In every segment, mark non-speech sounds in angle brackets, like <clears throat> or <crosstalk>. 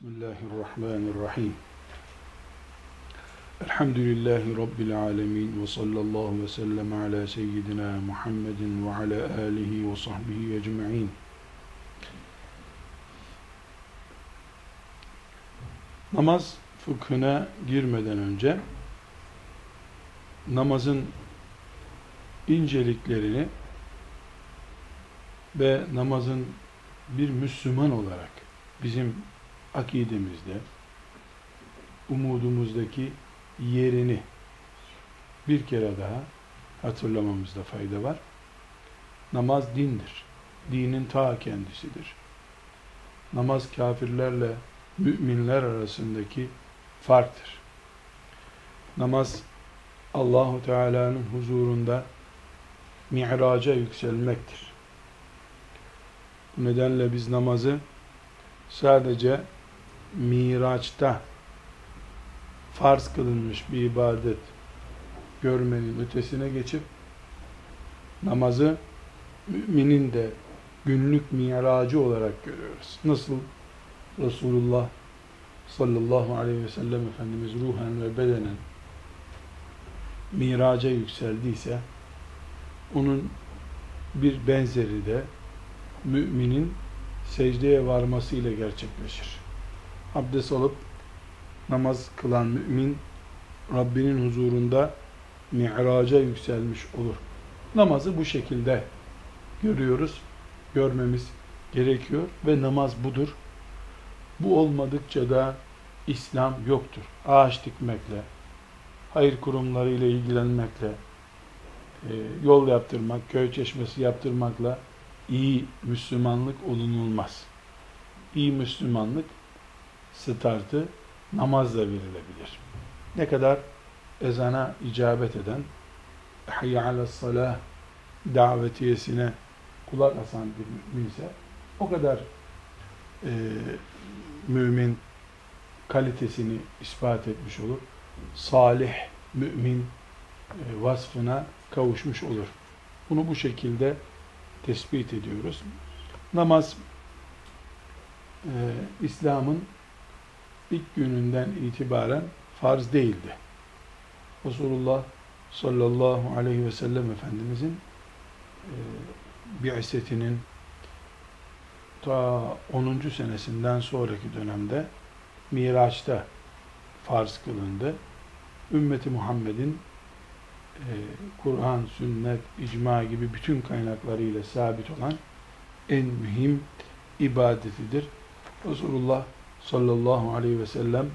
Bismillahirrahmanirrahim. Elhamdülillahi Rabbil alemin ve sallallahu ve sellem ala seyyidina Muhammedin ve ala alihi ve sahbihi ecma'in. Namaz fıkhına girmeden önce namazın inceliklerini ve namazın bir Müslüman olarak bizim akidemizde, umudumuzdaki yerini bir kere daha hatırlamamızda fayda var. Namaz dindir. Dinin ta kendisidir. Namaz kafirlerle müminler arasındaki farktır. Namaz Allahu Teala'nın huzurunda mi'raca yükselmektir. Bu nedenle biz namazı sadece Miraç'ta farz kılınmış bir ibadet görmenin ötesine geçip namazı müminin de günlük miracı olarak görüyoruz. Nasıl Resulullah sallallahu aleyhi ve sellem Efendimiz ruhen ve bedenen miraca yükseldiyse onun bir benzeri de müminin secdeye varmasıyla gerçekleşir. Abdest alıp namaz kılan mümin Rabbinin huzurunda mi'raca yükselmiş olur. Namazı bu şekilde görüyoruz, görmemiz gerekiyor ve namaz budur. Bu olmadıkça da İslam yoktur. Ağaç dikmekle, hayır kurumları ile ilgilenmekle, e, yol yaptırmak, köy çeşmesi yaptırmakla iyi Müslümanlık olunulmaz. İyi Müslümanlık startı namazla verilebilir. Ne kadar ezana icabet eden, hayya alas davetiyesine kulak asan bir müminse o kadar e, mümin kalitesini ispat etmiş olur. Salih mümin e, vasfına kavuşmuş olur. Bunu bu şekilde tespit ediyoruz. Namaz e, İslam'ın ilk gününden itibaren farz değildi. Resulullah sallallahu aleyhi ve sellem Efendimizin e, bi'setinin ta 10. senesinden sonraki dönemde Miraç'ta farz kılındı. Ümmeti Muhammed'in e, Kur'an, sünnet, icma gibi bütün kaynaklarıyla sabit olan en mühim ibadetidir. Resulullah sallallahu aleyhi ve sellem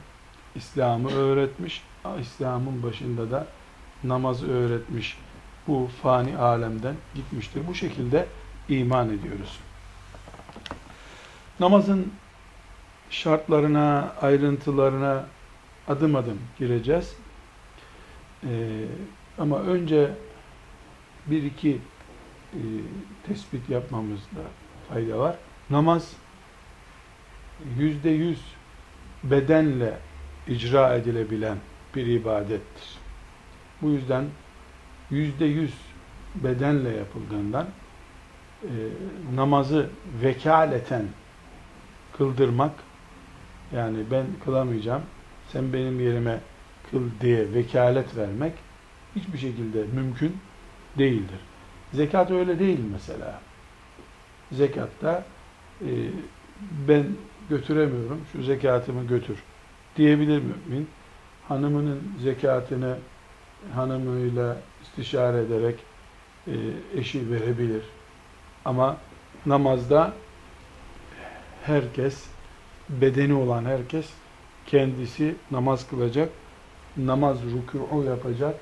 İslam'ı öğretmiş. İslam'ın başında da namazı öğretmiş. Bu fani alemden gitmiştir. Bu şekilde iman ediyoruz. Namazın şartlarına, ayrıntılarına adım adım gireceğiz. Ee, ama önce bir iki e, tespit yapmamızda fayda var. Namaz yüzde yüz bedenle icra edilebilen bir ibadettir. Bu yüzden yüzde yüz bedenle yapıldığından e, namazı vekaleten kıldırmak yani ben kılamayacağım sen benim yerime kıl diye vekalet vermek hiçbir şekilde mümkün değildir. Zekat öyle değil mesela. Zekatta e, ben götüremiyorum, şu zekatımı götür diyebilir mümin. Hanımının zekatını hanımıyla istişare ederek e, eşi verebilir. Ama namazda herkes, bedeni olan herkes kendisi namaz kılacak, namaz rükû yapacak,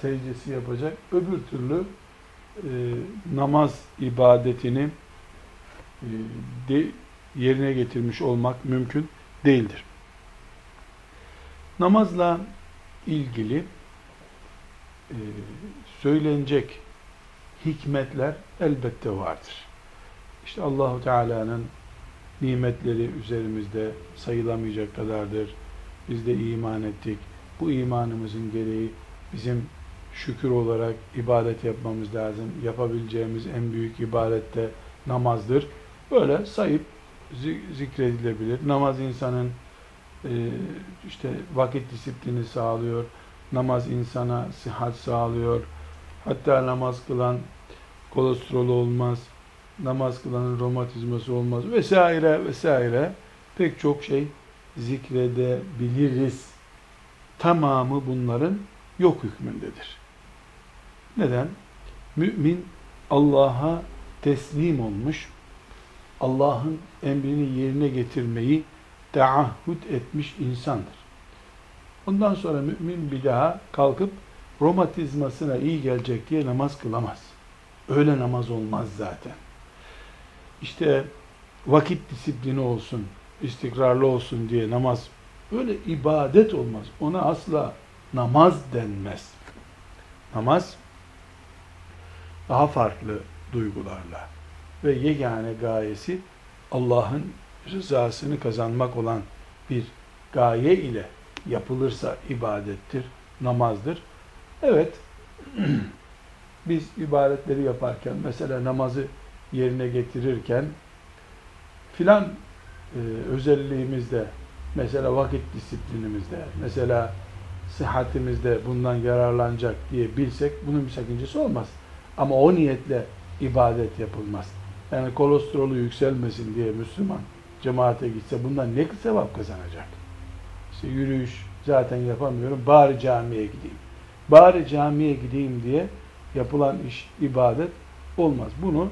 secdesi yapacak. Öbür türlü e, namaz ibadetini e, de, yerine getirmiş olmak mümkün değildir. Namazla ilgili e, söylenecek hikmetler elbette vardır. İşte Allahu Teala'nın nimetleri üzerimizde sayılamayacak kadardır. Biz de iman ettik. Bu imanımızın gereği bizim şükür olarak ibadet yapmamız lazım. Yapabileceğimiz en büyük ibadet de namazdır. Böyle sayıp zikredilebilir. Namaz insanın e, işte vakit disiplini sağlıyor, namaz insana sıhhat sağlıyor, hatta namaz kılan kolesterol olmaz, namaz kılanın romatizması olmaz vesaire vesaire pek çok şey zikredebiliriz. Tamamı bunların yok hükmündedir. Neden? Mümin Allah'a teslim olmuş, Allah'ın emrini yerine getirmeyi taahhüt etmiş insandır. Ondan sonra mümin bir daha kalkıp romatizmasına iyi gelecek diye namaz kılamaz. Öyle namaz olmaz zaten. İşte vakit disiplini olsun, istikrarlı olsun diye namaz öyle ibadet olmaz. Ona asla namaz denmez. Namaz daha farklı duygularla ve yegane gayesi Allah'ın rızasını kazanmak olan bir gaye ile yapılırsa ibadettir, namazdır. Evet, <clears throat> biz ibadetleri yaparken, mesela namazı yerine getirirken filan e, özelliğimizde, mesela vakit disiplinimizde, mesela sıhhatimizde bundan yararlanacak diye bilsek bunun bir sakıncası olmaz. Ama o niyetle ibadet yapılmaz. Yani kolesterolü yükselmesin diye Müslüman cemaate gitse bundan ne sevap kazanacak? İşte yürüyüş zaten yapamıyorum, bari camiye gideyim. Bari camiye gideyim diye yapılan iş, ibadet olmaz. Bunu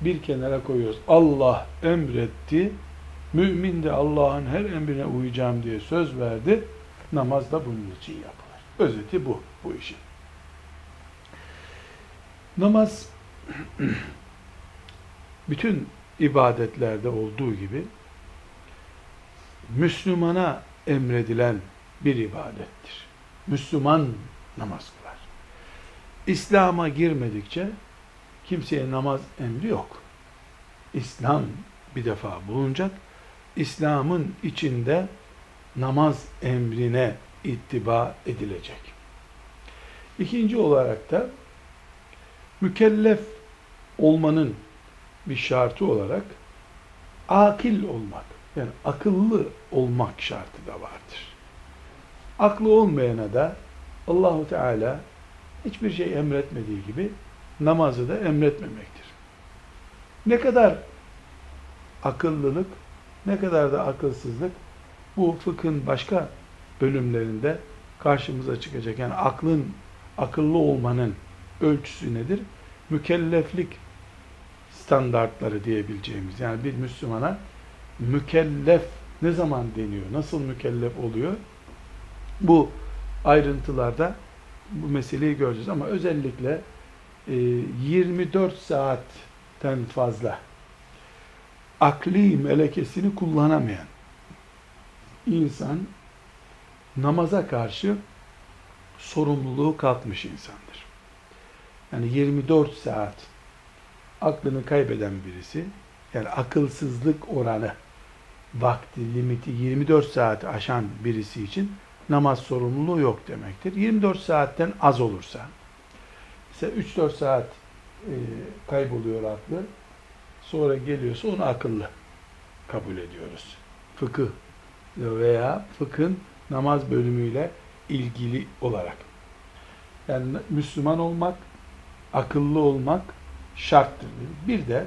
bir kenara koyuyoruz. Allah emretti, mümin de Allah'ın her emrine uyacağım diye söz verdi. Namaz da bunun için yapılır. Özeti bu, bu işin. Namaz <clears throat> bütün ibadetlerde olduğu gibi Müslümana emredilen bir ibadettir. Müslüman namaz kılar. İslam'a girmedikçe kimseye namaz emri yok. İslam bir defa bulunacak. İslam'ın içinde namaz emrine ittiba edilecek. İkinci olarak da mükellef olmanın bir şartı olarak akil olmak, yani akıllı olmak şartı da vardır. Aklı olmayana da Allahu Teala hiçbir şey emretmediği gibi namazı da emretmemektir. Ne kadar akıllılık, ne kadar da akılsızlık bu fıkhın başka bölümlerinde karşımıza çıkacak. Yani aklın, akıllı olmanın ölçüsü nedir? Mükelleflik standartları diyebileceğimiz. Yani bir Müslümana mükellef ne zaman deniyor? Nasıl mükellef oluyor? Bu ayrıntılarda bu meseleyi göreceğiz ama özellikle 24 e, saatten fazla akli melekesini kullanamayan insan namaza karşı sorumluluğu kalkmış insandır. Yani 24 saat aklını kaybeden birisi, yani akılsızlık oranı, vakti limiti 24 saat aşan birisi için namaz sorumluluğu yok demektir. 24 saatten az olursa, mesela 3-4 saat e, kayboluyor aklı, sonra geliyorsa onu akıllı kabul ediyoruz. Fıkıh veya fıkhın namaz bölümüyle ilgili olarak. Yani Müslüman olmak, akıllı olmak şarttır. Bir de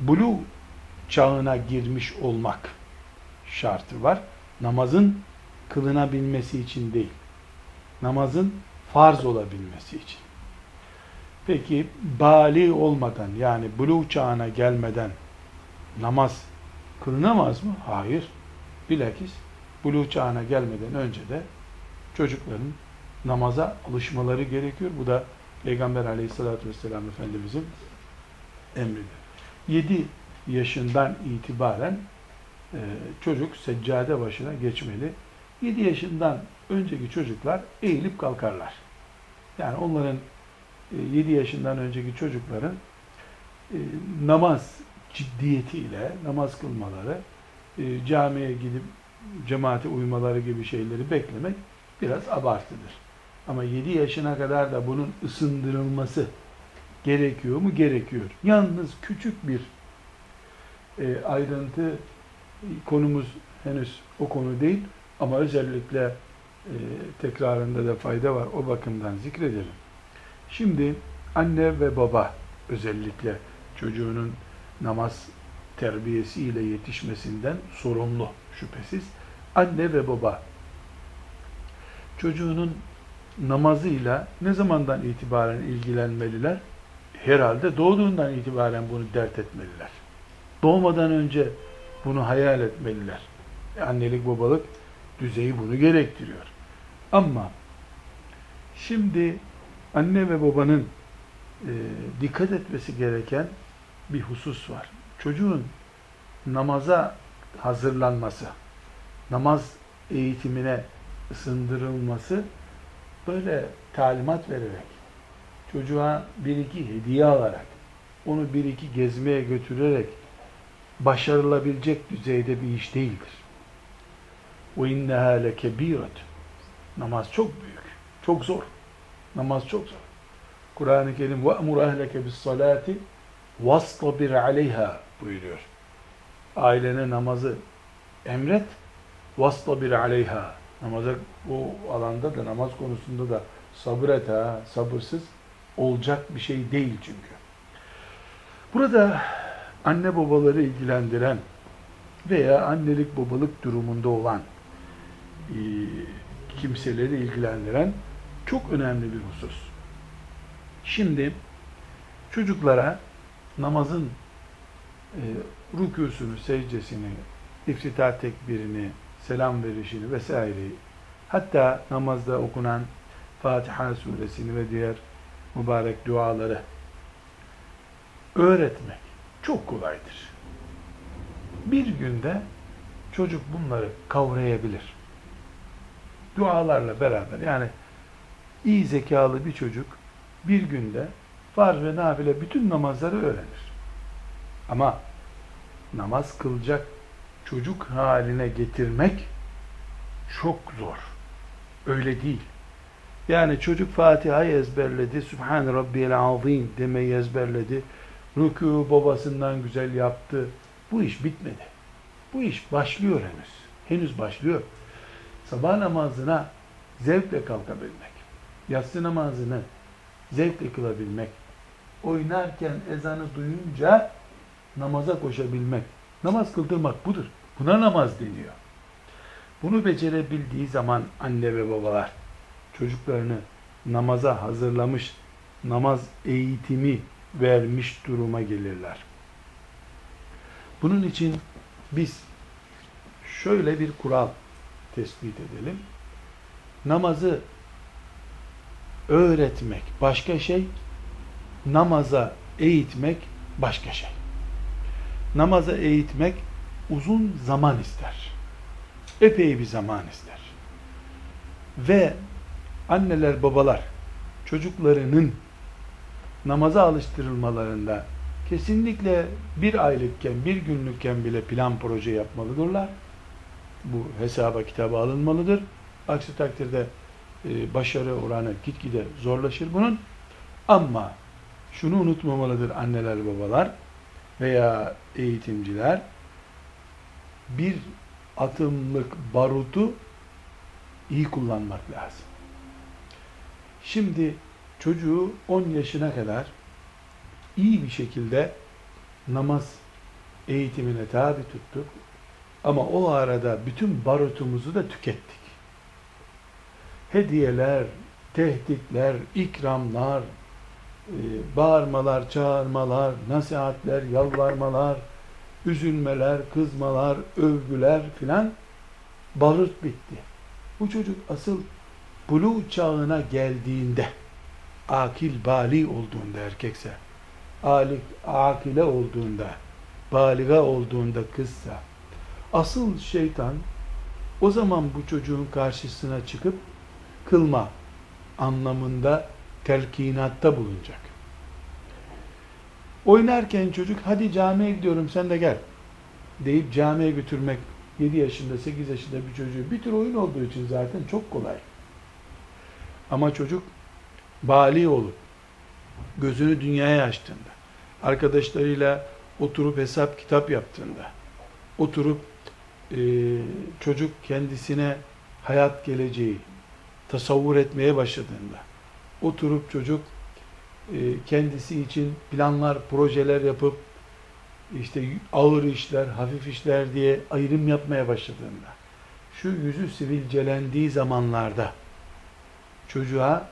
bulu çağına girmiş olmak şartı var. Namazın kılınabilmesi için değil. Namazın farz olabilmesi için. Peki bali olmadan yani buluğ çağına gelmeden namaz kılınamaz mı? Hayır. Bilakis buluğ çağına gelmeden önce de çocukların namaza alışmaları gerekiyor. Bu da Peygamber aleyhissalatü vesselam Efendimizin emridir. 7 yaşından itibaren e, çocuk seccade başına geçmeli. 7 yaşından önceki çocuklar eğilip kalkarlar. Yani onların e, 7 yaşından önceki çocukların e, namaz ciddiyetiyle namaz kılmaları, e, camiye gidip cemaate uymaları gibi şeyleri beklemek biraz abartıdır. Ama 7 yaşına kadar da bunun ısındırılması gerekiyor mu? Gerekiyor. Yalnız küçük bir e, ayrıntı konumuz henüz o konu değil ama özellikle e, tekrarında da fayda var. O bakımdan zikredelim. Şimdi anne ve baba özellikle çocuğunun namaz terbiyesiyle yetişmesinden sorumlu şüphesiz. Anne ve baba çocuğunun namazıyla ne zamandan itibaren ilgilenmeliler? Herhalde doğduğundan itibaren bunu dert etmeliler. Doğmadan önce bunu hayal etmeliler. Annelik babalık düzeyi bunu gerektiriyor. Ama şimdi anne ve babanın e, dikkat etmesi gereken bir husus var. Çocuğun namaza hazırlanması, namaz eğitimine ısındırılması böyle talimat vererek, çocuğa bir iki hediye alarak, onu bir iki gezmeye götürerek başarılabilecek düzeyde bir iş değildir. وَاِنَّهَا لَكَب۪يرَةٌ Namaz çok büyük, çok zor. Namaz çok zor. Kur'an-ı Kerim وَأْمُرْ اَهْلَكَ بِالصَّلَاةِ وَاسْطَبِرْ عَلَيْهَا buyuruyor. Ailene namazı emret, vastabir aleyha. Namaza bu alanda da namaz konusunda da sabır et ha, sabırsız olacak bir şey değil çünkü. Burada anne babaları ilgilendiren veya annelik babalık durumunda olan e, kimseleri ilgilendiren çok önemli bir husus. Şimdi çocuklara namazın e, rükûsünü, secdesini, iftitah tekbirini, selam verişini vesaireyi hatta namazda okunan Fatiha suresini ve diğer mübarek duaları öğretmek çok kolaydır. Bir günde çocuk bunları kavrayabilir. Dualarla beraber yani iyi zekalı bir çocuk bir günde farz ve nafile bütün namazları öğrenir. Ama namaz kılacak çocuk haline getirmek çok zor. Öyle değil. Yani çocuk Fatiha'yı ezberledi, Sübhan Rabbiyel Azim demeyi ezberledi, rükû babasından güzel yaptı. Bu iş bitmedi. Bu iş başlıyor henüz. Henüz başlıyor. Sabah namazına zevkle kalkabilmek, yatsı namazını zevkle kılabilmek, oynarken ezanı duyunca namaza koşabilmek, namaz kıldırmak budur. Buna namaz deniyor. Bunu becerebildiği zaman anne ve babalar çocuklarını namaza hazırlamış, namaz eğitimi vermiş duruma gelirler. Bunun için biz şöyle bir kural tespit edelim. Namazı öğretmek başka şey, namaza eğitmek başka şey. Namaza eğitmek uzun zaman ister. Epey bir zaman ister. Ve anneler, babalar çocuklarının namaza alıştırılmalarında kesinlikle bir aylıkken, bir günlükken bile plan proje yapmalıdırlar. Bu hesaba kitaba alınmalıdır. Aksi takdirde e, başarı oranı gitgide zorlaşır bunun. Ama şunu unutmamalıdır anneler babalar veya eğitimciler bir atımlık barutu iyi kullanmak lazım. Şimdi çocuğu 10 yaşına kadar iyi bir şekilde namaz eğitimine tabi tuttuk. Ama o arada bütün barutumuzu da tükettik. Hediyeler, tehditler, ikramlar, bağırmalar, çağırmalar, nasihatler, yalvarmalar, üzülmeler, kızmalar, övgüler filan barut bitti. Bu çocuk asıl bulu çağına geldiğinde akil bali olduğunda erkekse alik akile olduğunda baliga olduğunda kızsa asıl şeytan o zaman bu çocuğun karşısına çıkıp kılma anlamında telkinatta bulunacak. Oynarken çocuk hadi camiye gidiyorum sen de gel deyip camiye götürmek 7 yaşında 8 yaşında bir çocuğu bir tür oyun olduğu için zaten çok kolay. Ama çocuk bali olup gözünü dünyaya açtığında arkadaşlarıyla oturup hesap kitap yaptığında oturup e, çocuk kendisine hayat geleceği tasavvur etmeye başladığında, oturup çocuk e, kendisi için planlar, projeler yapıp işte ağır işler, hafif işler diye ayrım yapmaya başladığında, şu yüzü sivilcelendiği zamanlarda çocuğa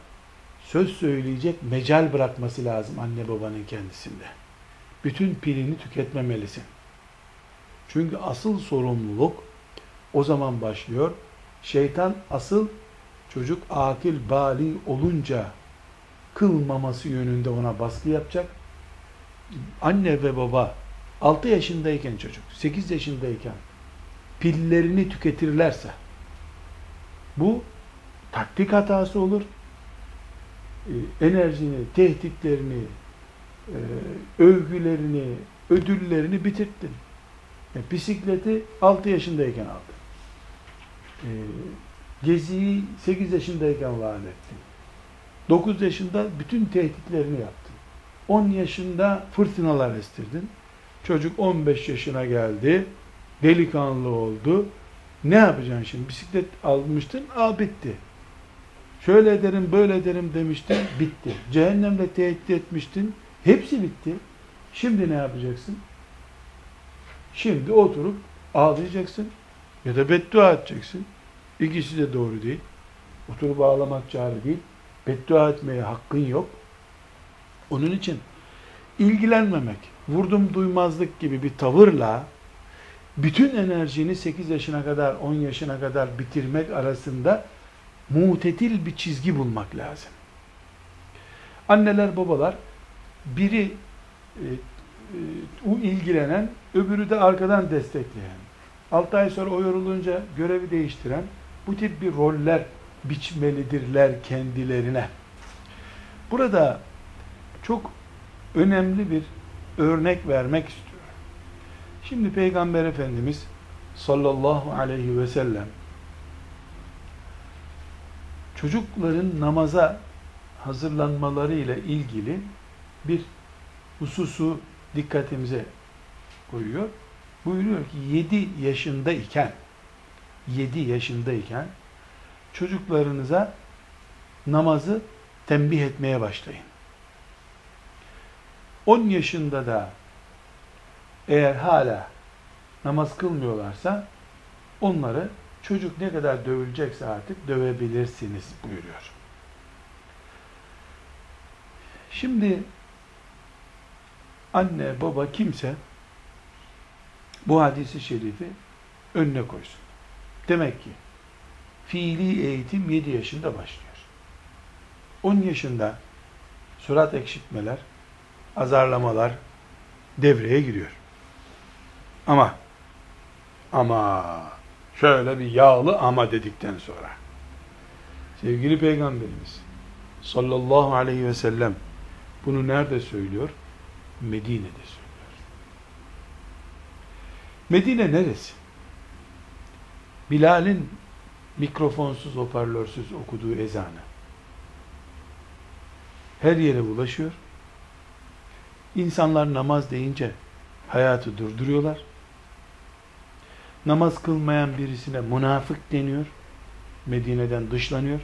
söz söyleyecek mecal bırakması lazım anne babanın kendisinde. Bütün pilini tüketmemelisin. Çünkü asıl sorumluluk o zaman başlıyor. Şeytan asıl çocuk akil bali olunca kılmaması yönünde ona baskı yapacak. Anne ve baba 6 yaşındayken çocuk, 8 yaşındayken pillerini tüketirlerse bu taktik hatası olur. Ee, enerjini, tehditlerini, e, övgülerini, ödüllerini bitirttin. E, bisikleti 6 yaşındayken aldın. E, geziyi 8 yaşındayken vaat ettin. 9 yaşında bütün tehditlerini yaptın. 10 yaşında fırtınalar estirdin. Çocuk 15 yaşına geldi. Delikanlı oldu. Ne yapacaksın şimdi? Bisiklet almıştın, al bitti. Şöyle ederim, böyle ederim demiştin, bitti. Cehennemle tehdit etmiştin, hepsi bitti. Şimdi ne yapacaksın? Şimdi oturup ağlayacaksın ya da beddua edeceksin. İkisi de doğru değil. Oturup ağlamak çare değil. Beddua etmeye hakkın yok. Onun için ilgilenmemek, vurdum duymazlık gibi bir tavırla bütün enerjini 8 yaşına kadar, 10 yaşına kadar bitirmek arasında mutetil bir çizgi bulmak lazım. Anneler, babalar biri e, e, ilgilenen, öbürü de arkadan destekleyen. 6 ay sonra o yorulunca görevi değiştiren bu tip bir roller biçmelidirler kendilerine. Burada çok önemli bir örnek vermek istiyorum. Şimdi Peygamber Efendimiz sallallahu aleyhi ve sellem çocukların namaza hazırlanmaları ile ilgili bir hususu dikkatimize koyuyor. Buyuruyor ki 7 yaşındayken 7 yaşındayken çocuklarınıza namazı tembih etmeye başlayın. 10 yaşında da eğer hala namaz kılmıyorlarsa onları çocuk ne kadar dövülecekse artık dövebilirsiniz buyuruyor. Şimdi anne, baba kimse bu hadisi şerifi önüne koysun. Demek ki fiili eğitim 7 yaşında başlıyor. 10 yaşında surat ekşitmeler, azarlamalar devreye giriyor. Ama ama şöyle bir yağlı ama dedikten sonra sevgili peygamberimiz sallallahu aleyhi ve sellem bunu nerede söylüyor? Medine'de söylüyor. Medine neresi? Bilal'in mikrofonsuz, hoparlörsüz okuduğu ezanı her yere ulaşıyor. İnsanlar namaz deyince hayatı durduruyorlar. Namaz kılmayan birisine münafık deniyor. Medine'den dışlanıyor.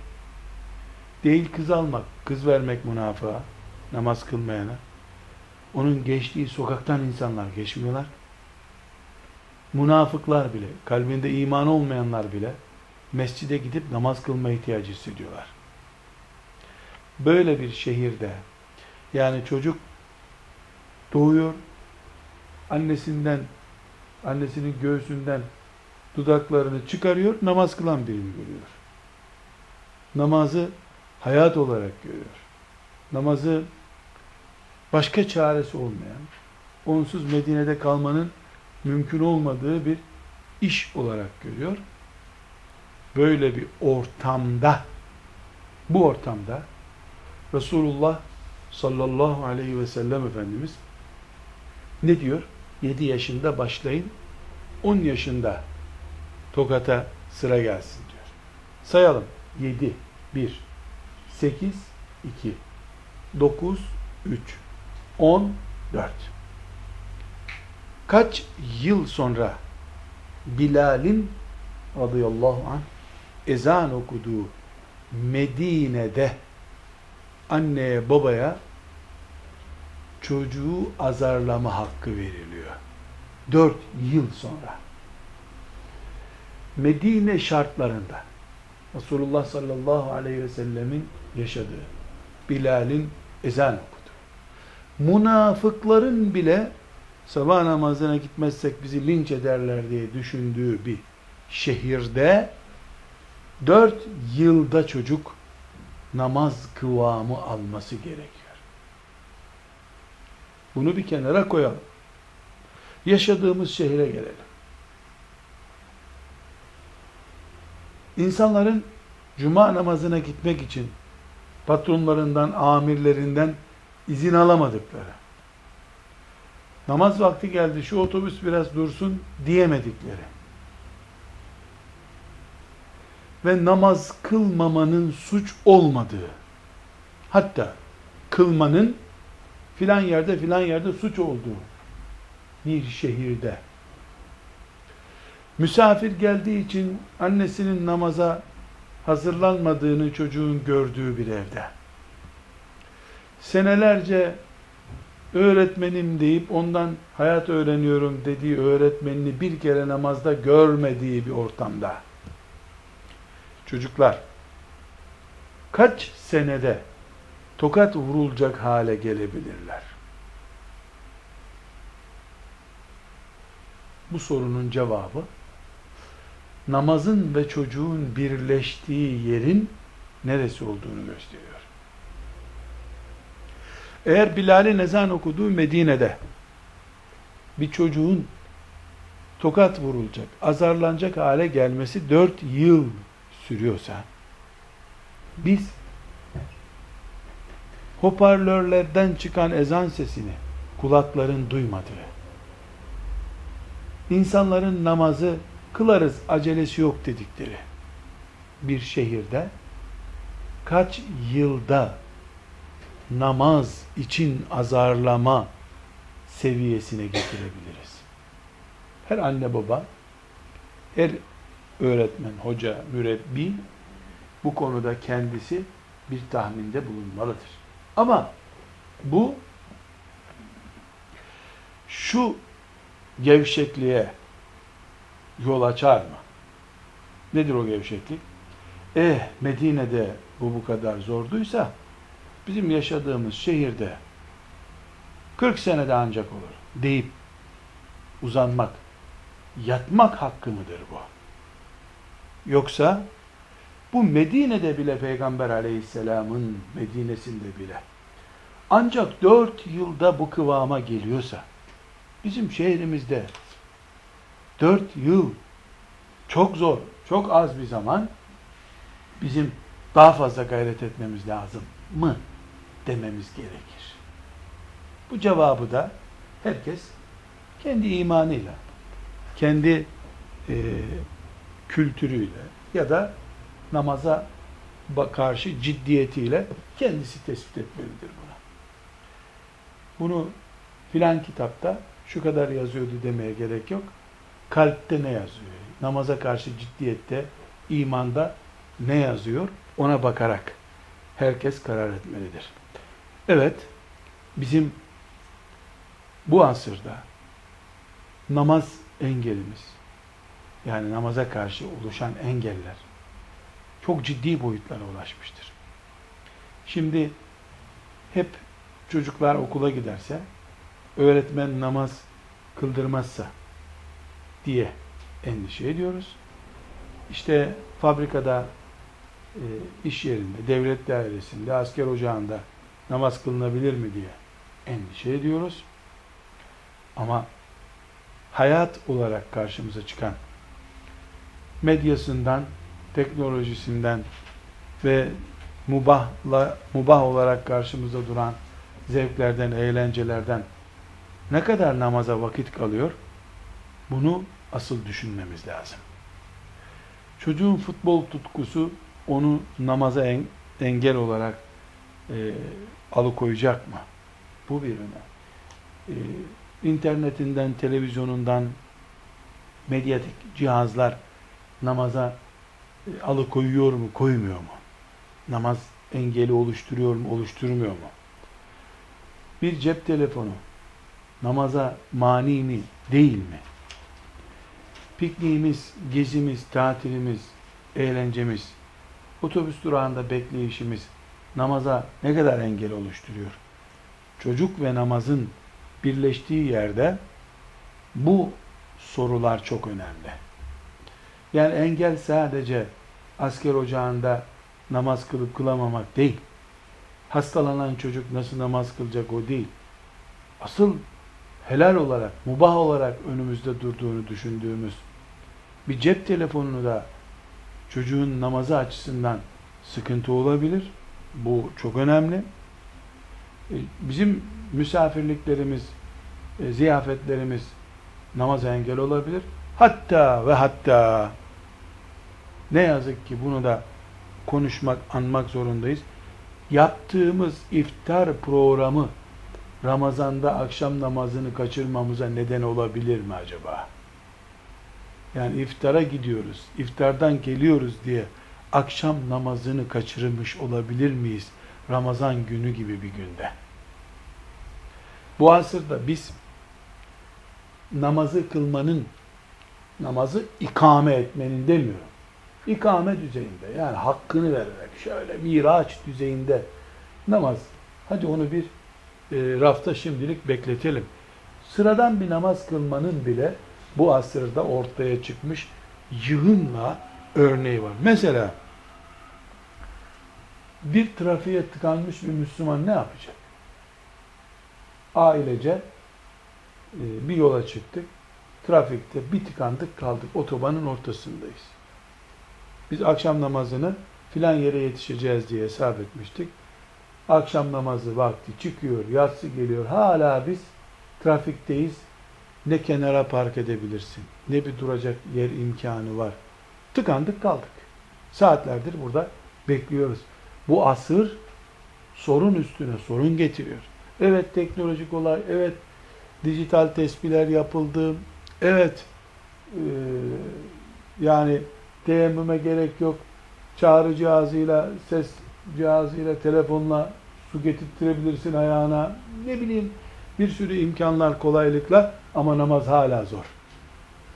Değil kız almak, kız vermek münafığa, namaz kılmayana. Onun geçtiği sokaktan insanlar geçmiyorlar. Münafıklar bile, kalbinde iman olmayanlar bile mescide gidip namaz kılma ihtiyacı hissediyorlar. Böyle bir şehirde yani çocuk doğuyor, annesinden, annesinin göğsünden dudaklarını çıkarıyor, namaz kılan birini görüyor. Namazı hayat olarak görüyor. Namazı başka çaresi olmayan, onsuz Medine'de kalmanın mümkün olmadığı bir iş olarak görüyor. Böyle bir ortamda, bu ortamda Resulullah sallallahu aleyhi ve sellem Efendimiz ne diyor? 7 yaşında başlayın, 10 yaşında tokata sıra gelsin diyor. Sayalım. 7, 1, 8, 2, 9, 3, 10, 4. Kaç yıl sonra Bilal'in radıyallahu anh ezan okuduğu Medine'de anneye babaya çocuğu azarlama hakkı veriliyor. Dört yıl sonra. Medine şartlarında Resulullah sallallahu aleyhi ve sellemin yaşadığı Bilal'in ezan okudu. Münafıkların bile sabah namazına gitmezsek bizi linç ederler diye düşündüğü bir şehirde dört yılda çocuk namaz kıvamı alması gerekiyor. Bunu bir kenara koyalım. Yaşadığımız şehre gelelim. İnsanların cuma namazına gitmek için patronlarından, amirlerinden izin alamadıkları, namaz vakti geldi şu otobüs biraz dursun diyemedikleri. Ve namaz kılmamanın suç olmadığı hatta kılmanın filan yerde filan yerde suç olduğu bir şehirde. Misafir geldiği için annesinin namaza hazırlanmadığını çocuğun gördüğü bir evde. Senelerce öğretmenim deyip ondan hayat öğreniyorum dediği öğretmenini bir kere namazda görmediği bir ortamda çocuklar kaç senede tokat vurulacak hale gelebilirler? Bu sorunun cevabı namazın ve çocuğun birleştiği yerin neresi olduğunu gösteriyor. Eğer Bilal'in ezan okuduğu Medine'de bir çocuğun tokat vurulacak, azarlanacak hale gelmesi dört yıl sürüyorsa biz hoparlörlerden çıkan ezan sesini kulakların duymadığı insanların namazı kılarız acelesi yok dedikleri bir şehirde kaç yılda namaz için azarlama seviyesine getirebiliriz. Her anne baba, her öğretmen, hoca, mürebbi bu konuda kendisi bir tahminde bulunmalıdır. Ama bu şu gevşekliğe yol açar mı? Nedir o gevşeklik? Eh Medine'de bu bu kadar zorduysa bizim yaşadığımız şehirde 40 senede ancak olur deyip uzanmak, yatmak hakkı mıdır bu? Yoksa bu Medine'de bile Peygamber aleyhisselamın Medine'sinde bile ancak dört yılda bu kıvama geliyorsa bizim şehrimizde dört yıl çok zor, çok az bir zaman bizim daha fazla gayret etmemiz lazım mı dememiz gerekir. Bu cevabı da herkes kendi imanıyla, kendi e, kültürüyle ya da namaza karşı ciddiyetiyle kendisi tespit etmelidir buna. Bunu filan kitapta şu kadar yazıyordu demeye gerek yok. Kalpte ne yazıyor? Namaza karşı ciddiyette, imanda ne yazıyor? Ona bakarak herkes karar etmelidir. Evet, bizim bu asırda namaz engelimiz, yani namaza karşı oluşan engeller çok ciddi boyutlara ulaşmıştır. Şimdi hep çocuklar okula giderse öğretmen namaz kıldırmazsa diye endişe ediyoruz. İşte fabrikada, e, iş yerinde, devlet dairesinde, asker ocağında namaz kılınabilir mi diye endişe ediyoruz. Ama hayat olarak karşımıza çıkan medyasından, teknolojisinden ve mubahla, mubah olarak karşımızda duran zevklerden, eğlencelerden ne kadar namaza vakit kalıyor? Bunu asıl düşünmemiz lazım. Çocuğun futbol tutkusu onu namaza en, engel olarak e, alıkoyacak mı? Bu bir önem. E, internetinden, televizyonundan medyatik cihazlar namaza e, alıkoyuyor mu, koymuyor mu? Namaz engeli oluşturuyor mu, oluşturmuyor mu? Bir cep telefonu namaza mani mi, değil mi? Pikniğimiz, gezimiz, tatilimiz, eğlencemiz, otobüs durağında bekleyişimiz namaza ne kadar engel oluşturuyor? Çocuk ve namazın birleştiği yerde bu sorular çok önemli. Yani engel sadece asker ocağında namaz kılıp kılamamak değil. Hastalanan çocuk nasıl namaz kılacak o değil. Asıl helal olarak, mubah olarak önümüzde durduğunu düşündüğümüz bir cep telefonunu da çocuğun namazı açısından sıkıntı olabilir. Bu çok önemli. E, bizim misafirliklerimiz, e, ziyafetlerimiz namaza engel olabilir. Hatta ve hatta ne yazık ki bunu da konuşmak, anmak zorundayız. Yaptığımız iftar programı Ramazan'da akşam namazını kaçırmamıza neden olabilir mi acaba? Yani iftara gidiyoruz, iftardan geliyoruz diye akşam namazını kaçırmış olabilir miyiz? Ramazan günü gibi bir günde. Bu asırda biz namazı kılmanın, namazı ikame etmenin demiyorum. İkame düzeyinde yani hakkını vererek şöyle miraç düzeyinde namaz. Hadi onu bir e, rafta şimdilik bekletelim. Sıradan bir namaz kılmanın bile bu asırda ortaya çıkmış yığınla örneği var. Mesela bir trafiğe tıkanmış bir Müslüman ne yapacak? Ailece e, bir yola çıktık. Trafikte bir tıkandık kaldık. Otobanın ortasındayız. Biz akşam namazını filan yere yetişeceğiz diye hesap etmiştik. Akşam namazı vakti çıkıyor, yatsı geliyor. Hala biz trafikteyiz. Ne kenara park edebilirsin, ne bir duracak yer imkanı var. Tıkandık kaldık. Saatlerdir burada bekliyoruz. Bu asır sorun üstüne sorun getiriyor. Evet teknolojik olay, evet dijital tespihler yapıldı, evet e, yani teyemmüme gerek yok, çağrı cihazıyla, ses cihazıyla, telefonla su getirtirebilirsin ayağına, ne bileyim bir sürü imkanlar, kolaylıkla ama namaz hala zor.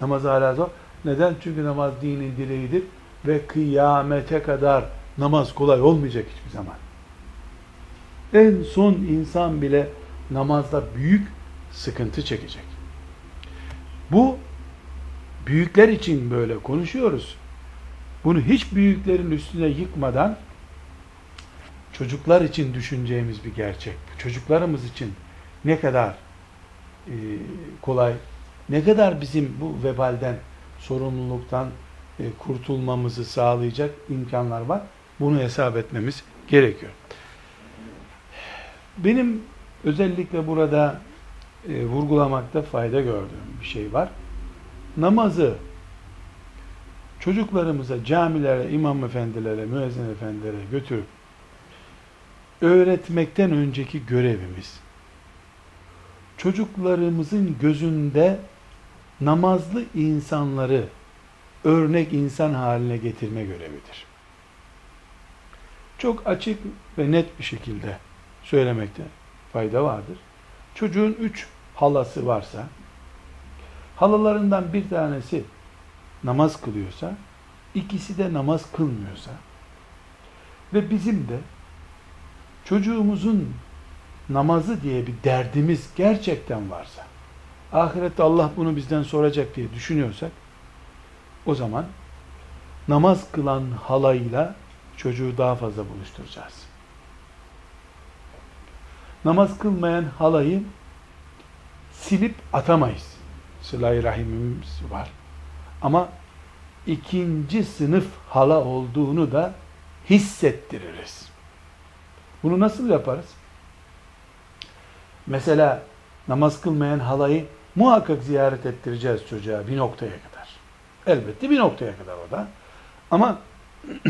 Namaz hala zor. Neden? Çünkü namaz dinin direğidir ve kıyamete kadar namaz kolay olmayacak hiçbir zaman. En son insan bile namazda büyük sıkıntı çekecek. Bu büyükler için böyle konuşuyoruz. Bunu hiç büyüklerin üstüne yıkmadan çocuklar için düşüneceğimiz bir gerçek. Çocuklarımız için ne kadar e, kolay, ne kadar bizim bu vebalden, sorumluluktan e, kurtulmamızı sağlayacak imkanlar var. Bunu hesap etmemiz gerekiyor. Benim özellikle burada e, vurgulamakta fayda gördüğüm bir şey var. Namazı çocuklarımıza, camilere, imam efendilere, müezzin efendilere götürüp öğretmekten önceki görevimiz çocuklarımızın gözünde namazlı insanları örnek insan haline getirme görevidir. Çok açık ve net bir şekilde söylemekte fayda vardır. Çocuğun üç halası varsa, halalarından bir tanesi namaz kılıyorsa, ikisi de namaz kılmıyorsa ve bizim de çocuğumuzun namazı diye bir derdimiz gerçekten varsa, ahirette Allah bunu bizden soracak diye düşünüyorsak, o zaman namaz kılan halayla çocuğu daha fazla buluşturacağız. Namaz kılmayan halayı silip atamayız. Sıla-i Rahimimiz var. Ama ikinci sınıf hala olduğunu da hissettiririz. Bunu nasıl yaparız? Mesela namaz kılmayan halayı muhakkak ziyaret ettireceğiz çocuğa bir noktaya kadar. Elbette bir noktaya kadar o da. Ama <clears throat>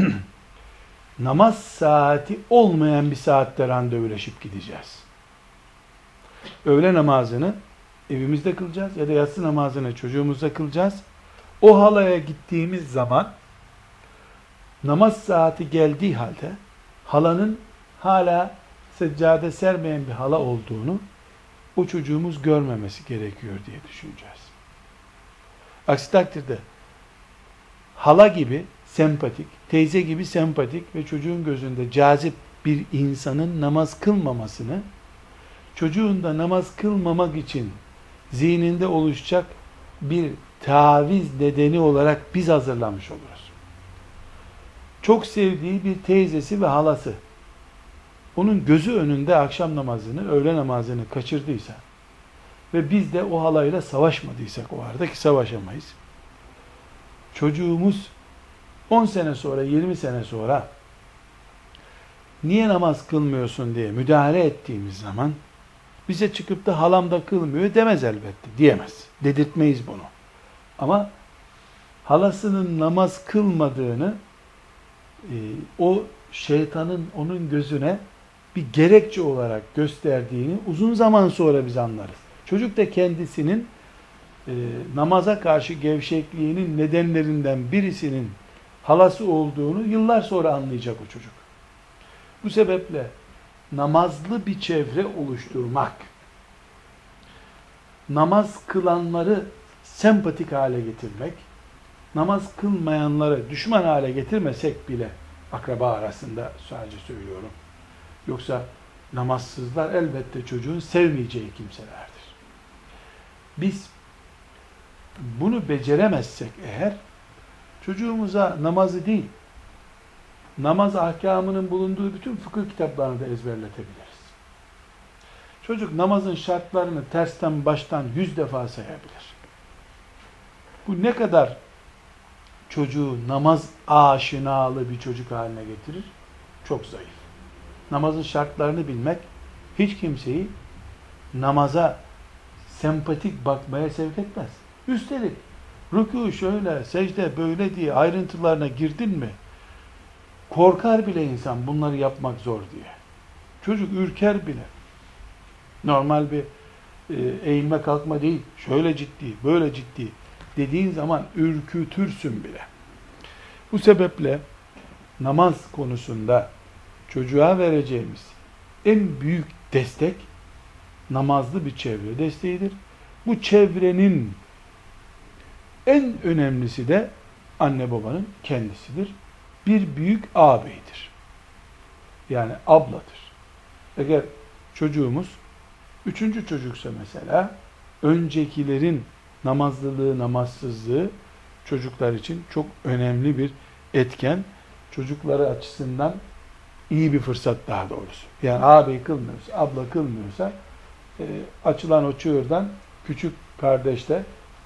namaz saati olmayan bir saatte randevuleşip gideceğiz. Öğle namazını evimizde kılacağız ya da yatsı namazını çocuğumuzda kılacağız. O halaya gittiğimiz zaman namaz saati geldiği halde halanın hala seccade sermeyen bir hala olduğunu o çocuğumuz görmemesi gerekiyor diye düşüneceğiz. Aksi takdirde hala gibi sempatik, teyze gibi sempatik ve çocuğun gözünde cazip bir insanın namaz kılmamasını çocuğun da namaz kılmamak için zihninde oluşacak bir taviz nedeni olarak biz hazırlamış oluruz. Çok sevdiği bir teyzesi ve halası onun gözü önünde akşam namazını, öğle namazını kaçırdıysa ve biz de o halayla savaşmadıysak o arada ki savaşamayız. Çocuğumuz 10 sene sonra, 20 sene sonra niye namaz kılmıyorsun diye müdahale ettiğimiz zaman bize çıkıp da halam da kılmıyor demez elbette. Diyemez. Dedirtmeyiz bunu. Ama halasının namaz kılmadığını e, o şeytanın onun gözüne bir gerekçe olarak gösterdiğini uzun zaman sonra biz anlarız. Çocuk da kendisinin e, namaza karşı gevşekliğinin nedenlerinden birisinin halası olduğunu yıllar sonra anlayacak o çocuk. Bu sebeple namazlı bir çevre oluşturmak, namaz kılanları sempatik hale getirmek, namaz kılmayanları düşman hale getirmesek bile akraba arasında sadece söylüyorum. Yoksa namazsızlar elbette çocuğun sevmeyeceği kimselerdir. Biz bunu beceremezsek eğer çocuğumuza namazı değil, namaz ahkamının bulunduğu bütün fıkıh kitaplarını da ezberletebiliriz. Çocuk namazın şartlarını tersten baştan yüz defa sayabilir. Bu ne kadar çocuğu namaz aşinalı bir çocuk haline getirir? Çok zayıf. Namazın şartlarını bilmek hiç kimseyi namaza sempatik bakmaya sevk etmez. Üstelik rükû şöyle, secde böyle diye ayrıntılarına girdin mi korkar bile insan bunları yapmak zor diye. Çocuk ürker bile. Normal bir e, eğilme kalkma değil. Şöyle ciddi, böyle ciddi dediğin zaman ürkütürsün bile. Bu sebeple namaz konusunda çocuğa vereceğimiz en büyük destek namazlı bir çevre desteğidir. Bu çevrenin en önemlisi de anne babanın kendisidir. Bir büyük ağabeydir. Yani abladır. Eğer çocuğumuz üçüncü çocuksa mesela öncekilerin namazlılığı, namazsızlığı çocuklar için çok önemli bir etken. Çocukları açısından iyi bir fırsat daha doğrusu. Yani ağabey kılmıyorsa, abla kılmıyorsa e, açılan o çığırdan küçük kardeşte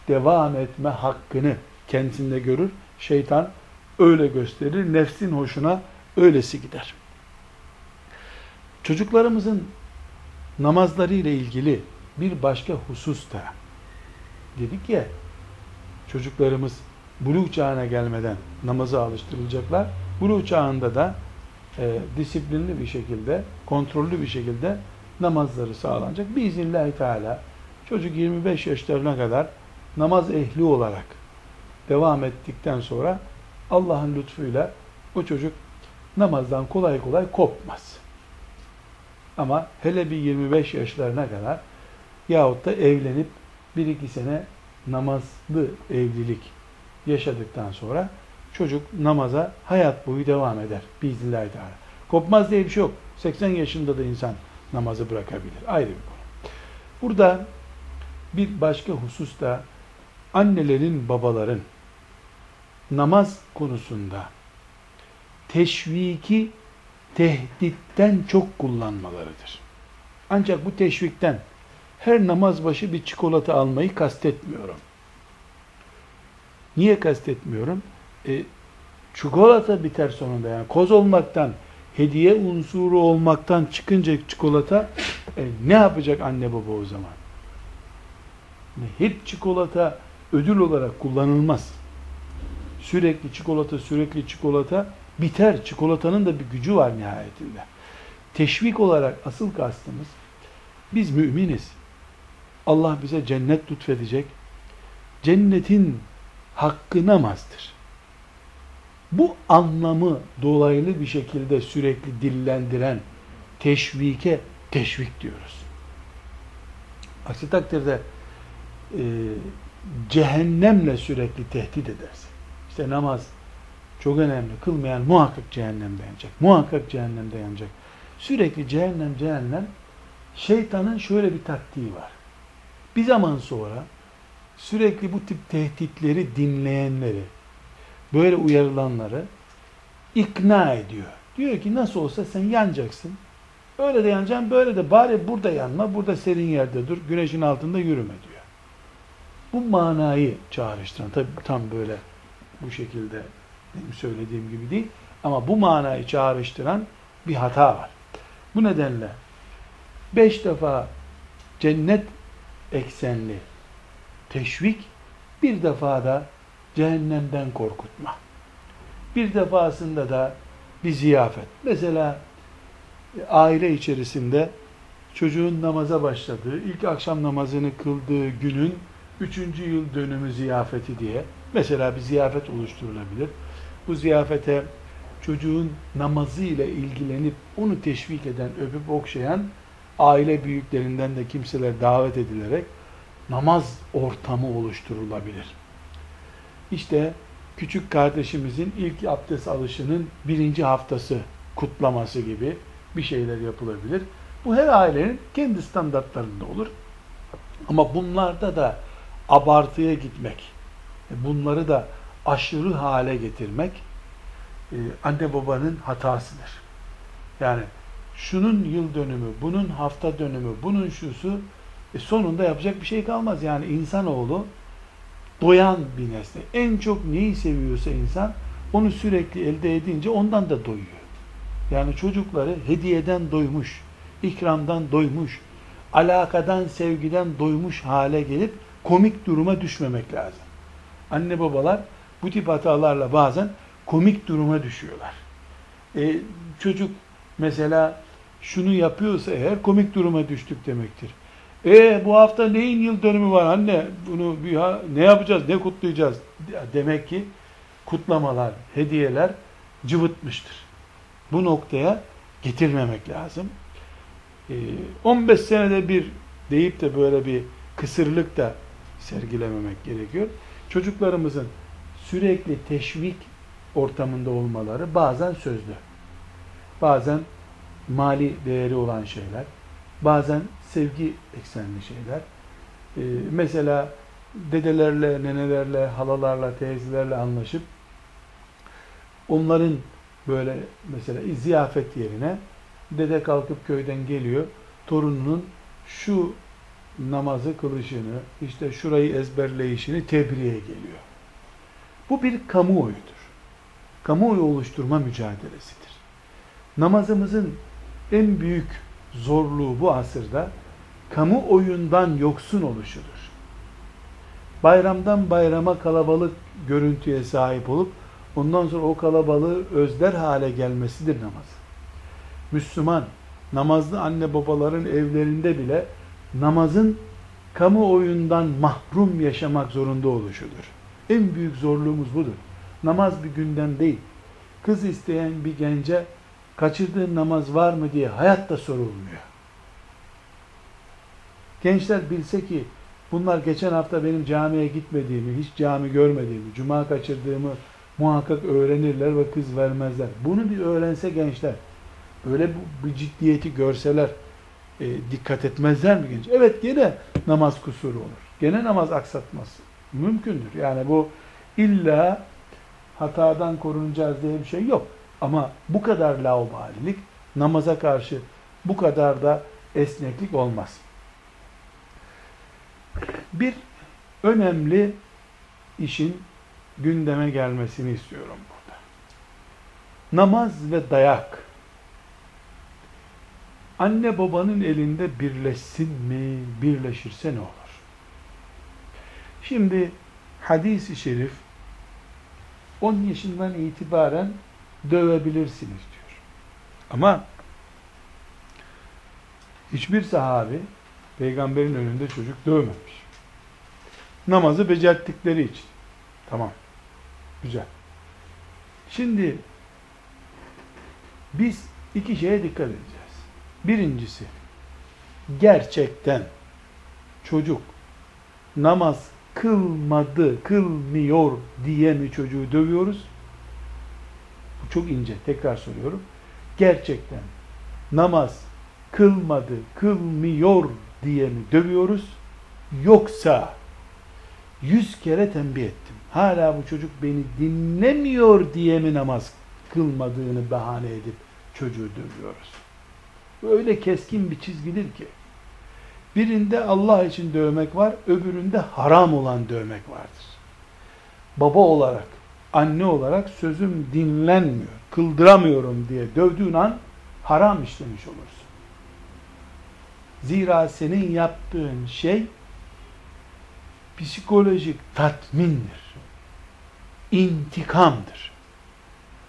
devam etme hakkını kendisinde görür. Şeytan öyle gösterir. Nefsin hoşuna öylesi gider. Çocuklarımızın namazları ile ilgili bir başka husus da dedik ya çocuklarımız buluğ çağına gelmeden namaza alıştırılacaklar. Buluğ çağında da e, disiplinli bir şekilde, kontrollü bir şekilde namazları sağlanacak. Biiznillahü Teala çocuk 25 yaşlarına kadar namaz ehli olarak devam ettikten sonra Allah'ın lütfuyla o çocuk namazdan kolay kolay kopmaz. Ama hele bir 25 yaşlarına kadar yahut da evlenip bir iki sene namazlı evlilik yaşadıktan sonra çocuk namaza hayat boyu devam eder. Biiznillahü teala. Kopmaz diye bir şey yok. 80 yaşında da insan namazı bırakabilir. Ayrı bir konu. Burada bir başka husus da annelerin, babaların namaz konusunda teşviki tehditten çok kullanmalarıdır. Ancak bu teşvikten her namaz başı bir çikolata almayı kastetmiyorum. Niye kastetmiyorum? E, çikolata biter sonunda yani koz olmaktan, hediye unsuru olmaktan çıkınca çikolata e, ne yapacak anne baba o zaman? Hiç çikolata ödül olarak kullanılmaz. Sürekli çikolata, sürekli çikolata biter. Çikolatanın da bir gücü var nihayetinde. Teşvik olarak asıl kastımız biz müminiz. Allah bize cennet lütfedecek. Cennetin hakkı namazdır. Bu anlamı dolaylı bir şekilde sürekli dillendiren teşvike teşvik diyoruz. Aksi takdirde e, cehennemle sürekli tehdit edersin. İşte namaz çok önemli. Kılmayan muhakkak cehennemde yanacak. Muhakkak cehennemde yanacak. Sürekli cehennem cehennem şeytanın şöyle bir taktiği var. Bir zaman sonra sürekli bu tip tehditleri dinleyenleri, böyle uyarılanları ikna ediyor. Diyor ki nasıl olsa sen yanacaksın. Öyle de yanacaksın, böyle de bari burada yanma, burada serin yerde dur, güneşin altında yürüme diyor. Bu manayı çağrıştıran, tabi tam böyle bu şekilde benim söylediğim gibi değil, ama bu manayı çağrıştıran bir hata var. Bu nedenle beş defa cennet eksenli teşvik, bir defa da cehennemden korkutma. Bir defasında da bir ziyafet. Mesela aile içerisinde çocuğun namaza başladığı, ilk akşam namazını kıldığı günün üçüncü yıl dönümü ziyafeti diye mesela bir ziyafet oluşturulabilir. Bu ziyafete çocuğun namazı ile ilgilenip onu teşvik eden, öpüp okşayan aile büyüklerinden de kimseler davet edilerek namaz ortamı oluşturulabilir. İşte küçük kardeşimizin ilk abdest alışının birinci haftası kutlaması gibi bir şeyler yapılabilir. Bu her ailenin kendi standartlarında olur. Ama bunlarda da abartıya gitmek, bunları da aşırı hale getirmek e, anne babanın hatasıdır. Yani şunun yıl dönümü, bunun hafta dönümü, bunun şusu e sonunda yapacak bir şey kalmaz. Yani insanoğlu doyan bir nesne. En çok neyi seviyorsa insan onu sürekli elde edince ondan da doyuyor. Yani çocukları hediyeden doymuş, ikramdan doymuş, alakadan, sevgiden doymuş hale gelip komik duruma düşmemek lazım. Anne babalar bu tip hatalarla bazen komik duruma düşüyorlar. E, çocuk mesela şunu yapıyorsa eğer komik duruma düştük demektir. E bu hafta neyin yıl dönümü var anne? Bunu bir ha, ne yapacağız? Ne kutlayacağız? Demek ki kutlamalar, hediyeler cıvıtmıştır. Bu noktaya getirmemek lazım. E, 15 senede bir deyip de böyle bir kısırlık da sergilememek gerekiyor. Çocuklarımızın sürekli teşvik ortamında olmaları bazen sözlü, bazen mali değeri olan şeyler, bazen sevgi eksenli şeyler. Ee, mesela dedelerle, nenelerle, halalarla, teyzelerle anlaşıp onların böyle mesela ziyafet yerine dede kalkıp köyden geliyor, torununun şu namazı kılışını, işte şurayı ezberleyişini tebriğe geliyor. Bu bir kamuoyudur. Kamuoyu oluşturma mücadelesidir. Namazımızın en büyük zorluğu bu asırda kamu oyundan yoksun oluşudur. Bayramdan bayrama kalabalık görüntüye sahip olup ondan sonra o kalabalığı özler hale gelmesidir namaz. Müslüman namazlı anne babaların evlerinde bile namazın kamu oyundan mahrum yaşamak zorunda oluşudur. En büyük zorluğumuz budur. Namaz bir gündem değil. Kız isteyen bir gence kaçırdığın namaz var mı diye hayatta sorulmuyor. Gençler bilse ki bunlar geçen hafta benim camiye gitmediğimi, hiç cami görmediğimi, cuma kaçırdığımı muhakkak öğrenirler ve kız vermezler. Bunu bir öğrense gençler, böyle bir ciddiyeti görseler, e, dikkat etmezler mi genç? Evet gene namaz kusuru olur. Gene namaz aksatması mümkündür. Yani bu illa hatadan korunacağız diye bir şey yok. Ama bu kadar laubalilik namaza karşı bu kadar da esneklik olmaz. Bir önemli işin gündeme gelmesini istiyorum burada. Namaz ve dayak anne babanın elinde birleşsin mi? Birleşirse ne olur? Şimdi hadis-i şerif 10 yaşından itibaren dövebilirsiniz diyor. Ama hiçbir sahabi peygamberin önünde çocuk dövmemiş. Namazı becerttikleri için. Tamam. Güzel. Şimdi biz iki şeye dikkat edeceğiz. Birincisi gerçekten çocuk namaz kılmadı, kılmıyor diye mi çocuğu dövüyoruz? Bu çok ince. Tekrar soruyorum. Gerçekten namaz kılmadı, kılmıyor diye mi dövüyoruz? Yoksa yüz kere tembih ettim. Hala bu çocuk beni dinlemiyor diye mi namaz kılmadığını bahane edip çocuğu dövüyoruz? Öyle keskin bir çizgidir ki. Birinde Allah için dövmek var, öbüründe haram olan dövmek vardır. Baba olarak, anne olarak sözüm dinlenmiyor, kıldıramıyorum diye dövdüğün an haram işlemiş olursun. Zira senin yaptığın şey psikolojik tatmindir. İntikamdır.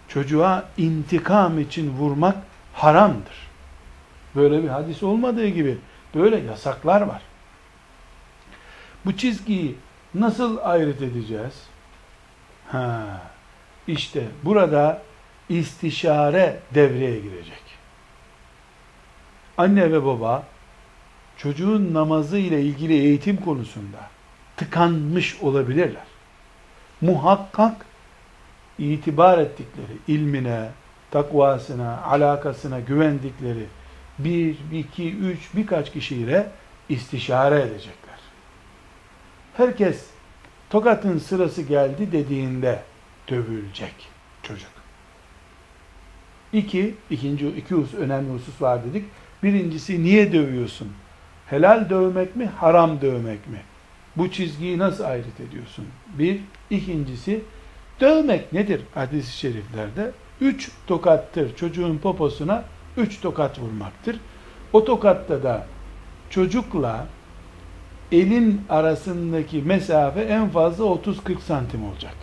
Çocuğa intikam için vurmak haramdır. Böyle bir hadis olmadığı gibi böyle yasaklar var. Bu çizgiyi nasıl ayrıt edeceğiz? Ha, işte burada istişare devreye girecek. Anne ve baba çocuğun namazı ile ilgili eğitim konusunda tıkanmış olabilirler. Muhakkak itibar ettikleri ilmine, takvasına, alakasına güvendikleri bir, iki, üç birkaç kişiyle istişare edecekler. Herkes tokatın sırası geldi dediğinde dövülecek çocuk. İki, ikinci, iki husus, önemli husus var dedik. Birincisi niye dövüyorsun? Helal dövmek mi, haram dövmek mi? Bu çizgiyi nasıl ayrıt ediyorsun? Bir. ikincisi dövmek nedir hadis-i şeriflerde? Üç tokattır çocuğun poposuna üç tokat vurmaktır. O tokatta da çocukla elin arasındaki mesafe en fazla 30-40 santim olacak.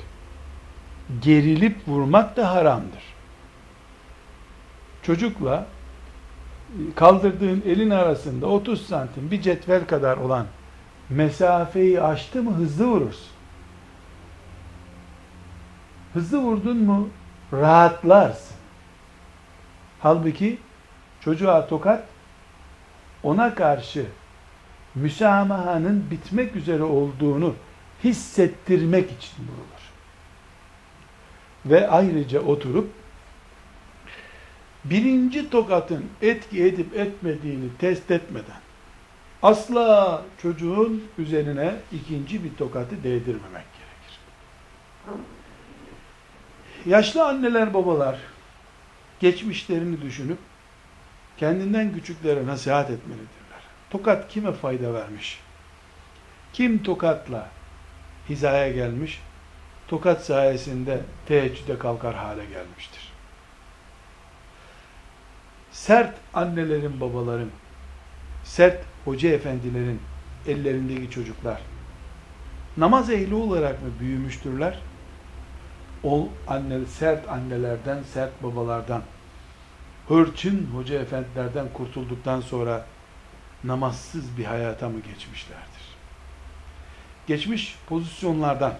Gerilip vurmak da haramdır. Çocukla kaldırdığın elin arasında 30 santim bir cetvel kadar olan mesafeyi aştı mı hızlı vurursun. Hızlı vurdun mu rahatlarsın. Halbuki çocuğa tokat ona karşı müsamahanın bitmek üzere olduğunu hissettirmek için vurulur. Ve ayrıca oturup birinci tokatın etki edip etmediğini test etmeden asla çocuğun üzerine ikinci bir tokatı değdirmemek gerekir. Yaşlı anneler babalar geçmişlerini düşünüp kendinden küçüklere nasihat etmelidirler. Tokat kime fayda vermiş? Kim tokatla hizaya gelmiş? Tokat sayesinde teheccüde kalkar hale gelmiştir. Sert annelerin, babaların, sert hoca efendilerin ellerindeki çocuklar namaz ehli olarak mı büyümüştürler? O anne, sert annelerden, sert babalardan, hırçın hoca efendilerden kurtulduktan sonra namazsız bir hayata mı geçmişlerdir? Geçmiş pozisyonlardan,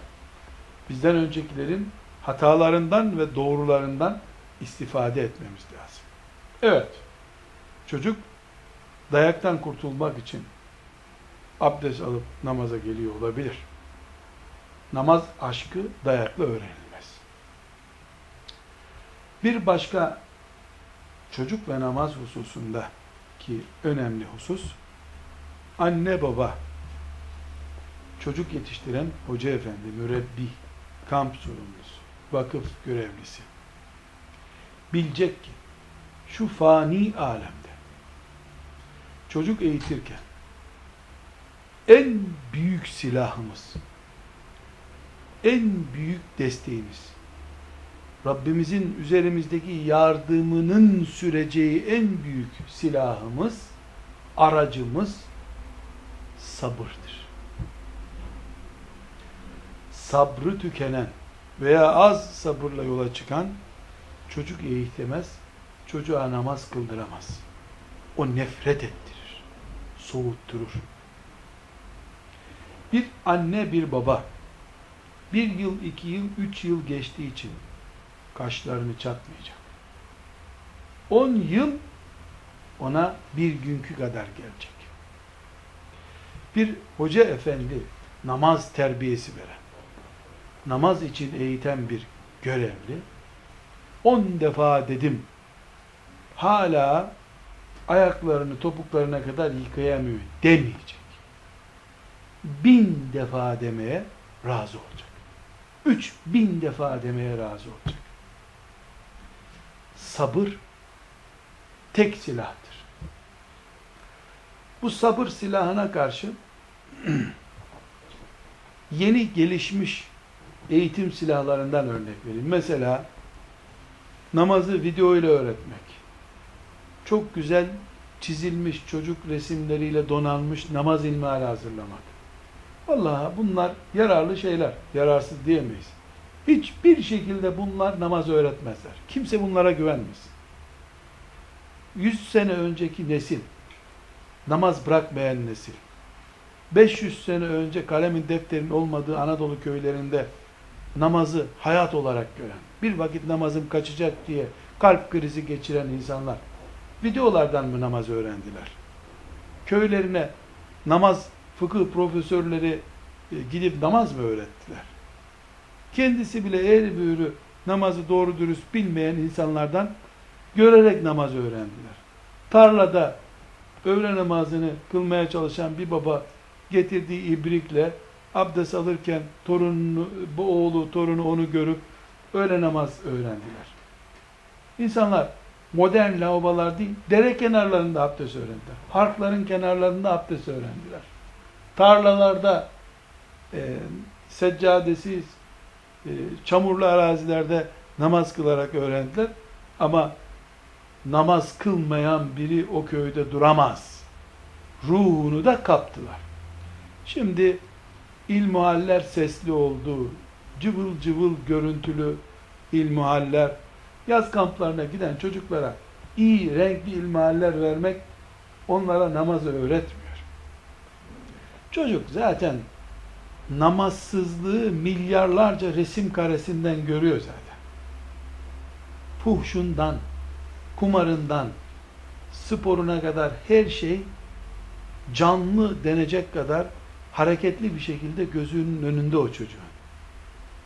bizden öncekilerin hatalarından ve doğrularından istifade etmemiz lazım. Evet, çocuk dayaktan kurtulmak için abdest alıp namaza geliyor olabilir. Namaz aşkı dayakla öğrenilmez. Bir başka çocuk ve namaz hususunda ki önemli husus. Anne baba çocuk yetiştiren hoca efendi, mürebbi, kamp sorumlusu, vakıf görevlisi. Bilecek ki şu fani alemde çocuk eğitirken en büyük silahımız, en büyük desteğimiz, Rabbimizin üzerimizdeki yardımının süreceği en büyük silahımız, aracımız sabırdır. Sabrı tükenen veya az sabırla yola çıkan çocuk eğitemez, çocuğa namaz kıldıramaz. O nefret ettirir, soğutturur. Bir anne bir baba bir yıl, iki yıl, üç yıl geçtiği için kaşlarını çatmayacak. On yıl ona bir günkü kadar gelecek. Bir hoca efendi namaz terbiyesi veren, namaz için eğiten bir görevli, on defa dedim, hala ayaklarını topuklarına kadar yıkayamıyor demeyecek. Bin defa demeye razı olacak. Üç bin defa demeye razı olacak. Sabır tek silahtır. Bu sabır silahına karşı <clears throat> yeni gelişmiş eğitim silahlarından örnek vereyim. Mesela namazı video ile öğretmek. Çok güzel çizilmiş çocuk resimleriyle donanmış namaz ilmihali hazırlamak. Vallahi bunlar yararlı şeyler. Yararsız diyemeyiz. Hiçbir şekilde bunlar namaz öğretmezler. Kimse bunlara güvenmesin. 100 sene önceki nesil, namaz bırakmayan nesil, 500 sene önce kalemin defterin olmadığı Anadolu köylerinde namazı hayat olarak gören, bir vakit namazım kaçacak diye kalp krizi geçiren insanlar, videolardan mı namaz öğrendiler? Köylerine namaz fıkıh profesörleri e, gidip namaz mı öğrettiler? Kendisi bile eğri büğrü namazı doğru dürüst bilmeyen insanlardan görerek namaz öğrendiler. Tarlada öğle namazını kılmaya çalışan bir baba getirdiği ibrikle abdest alırken torununu, bu oğlu, torunu onu görüp öğle namaz öğrendiler. İnsanlar modern lavabolar değil, dere kenarlarında abdest öğrendiler. Parkların kenarlarında abdest öğrendiler. Tarlalarda e, seccadesiz, çamurlu arazilerde namaz kılarak öğrendiler. Ama namaz kılmayan biri o köyde duramaz. Ruhunu da kaptılar. Şimdi ilmuhaller sesli oldu. Cıvıl cıvıl görüntülü ilmuhaller. Yaz kamplarına giden çocuklara iyi renkli ilmuhaller vermek onlara namazı öğretmiyor. Çocuk zaten namazsızlığı milyarlarca resim karesinden görüyor zaten. Fuhşundan, kumarından, sporuna kadar her şey canlı denecek kadar hareketli bir şekilde gözünün önünde o çocuğun.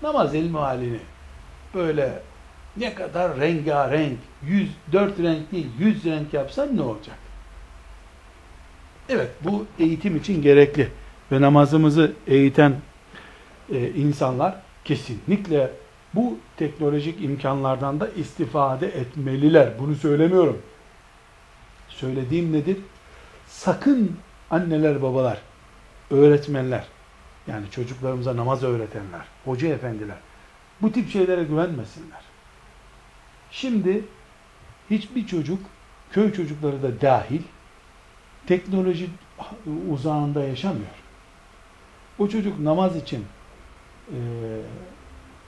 Namaz ilmi halini böyle ne kadar rengarenk, yüz, dört renk değil, yüz renk yapsan ne olacak? Evet, bu eğitim için gerekli. Ve namazımızı eğiten e, insanlar kesinlikle bu teknolojik imkanlardan da istifade etmeliler. Bunu söylemiyorum. Söylediğim nedir? Sakın anneler, babalar, öğretmenler, yani çocuklarımıza namaz öğretenler, hoca efendiler, bu tip şeylere güvenmesinler. Şimdi hiçbir çocuk, köy çocukları da dahil, teknoloji uzağında yaşamıyor. O çocuk namaz için e,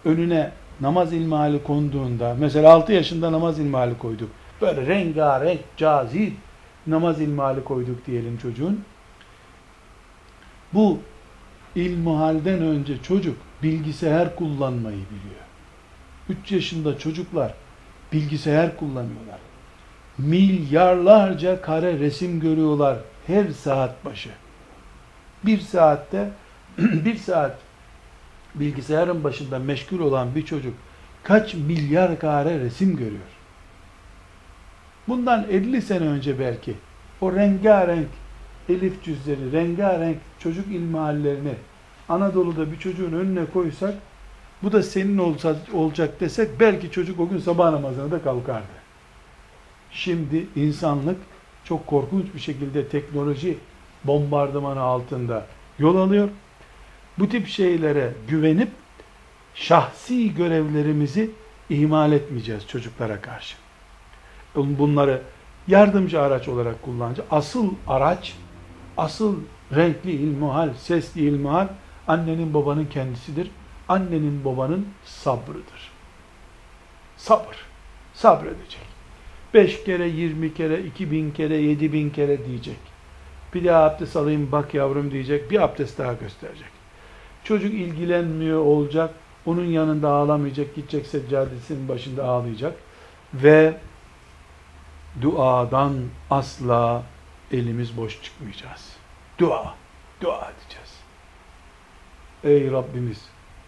önüne namaz ilmihali konduğunda, mesela 6 yaşında namaz ilmihali koyduk. Böyle rengarenk, cazip namaz ilmihali koyduk diyelim çocuğun. Bu ilmihalden önce çocuk bilgisayar kullanmayı biliyor. 3 yaşında çocuklar bilgisayar kullanıyorlar. Milyarlarca kare resim görüyorlar her saat başı. Bir saatte <clears throat> bir saat bilgisayarın başında meşgul olan bir çocuk kaç milyar kare resim görüyor. Bundan 50 sene önce belki o rengarenk elif cüzleri, rengarenk çocuk ilmihallerini Anadolu'da bir çocuğun önüne koysak bu da senin olsa, olacak desek belki çocuk o gün sabah namazına da kalkardı. Şimdi insanlık çok korkunç bir şekilde teknoloji bombardımanı altında yol alıyor. Bu tip şeylere güvenip şahsi görevlerimizi ihmal etmeyeceğiz çocuklara karşı. Bunları yardımcı araç olarak kullanacağız. Asıl araç, asıl renkli ilmuhal, sesli ilmuhal annenin babanın kendisidir. Annenin babanın sabrıdır. Sabır. Sabredecek. Beş kere, yirmi kere, iki bin kere, yedi bin kere diyecek. Bir daha abdest alayım bak yavrum diyecek. Bir abdest daha gösterecek. Çocuk ilgilenmiyor olacak. Onun yanında ağlamayacak. Gidecek seccadesinin başında ağlayacak. Ve duadan asla elimiz boş çıkmayacağız. Dua, dua edeceğiz. Ey Rabbimiz,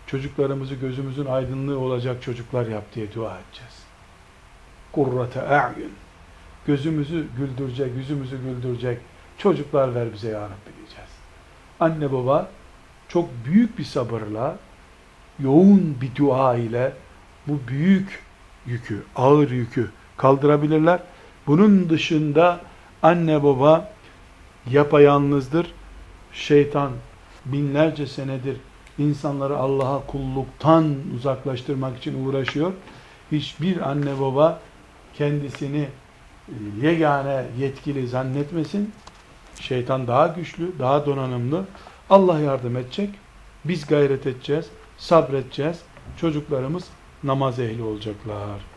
çocuklarımızı gözümüzün aydınlığı olacak çocuklar yap diye dua edeceğiz. Kurrate a'yun. Gözümüzü güldürecek, yüzümüzü güldürecek çocuklar ver bize ya Rabbi diyeceğiz. Anne baba çok büyük bir sabırla, yoğun bir dua ile bu büyük yükü, ağır yükü kaldırabilirler. Bunun dışında anne baba yapayalnızdır. Şeytan binlerce senedir insanları Allah'a kulluktan uzaklaştırmak için uğraşıyor. Hiçbir anne baba kendisini yegane yetkili zannetmesin. Şeytan daha güçlü, daha donanımlı. Allah yardım edecek. Biz gayret edeceğiz, sabredeceğiz. Çocuklarımız namaz ehli olacaklar.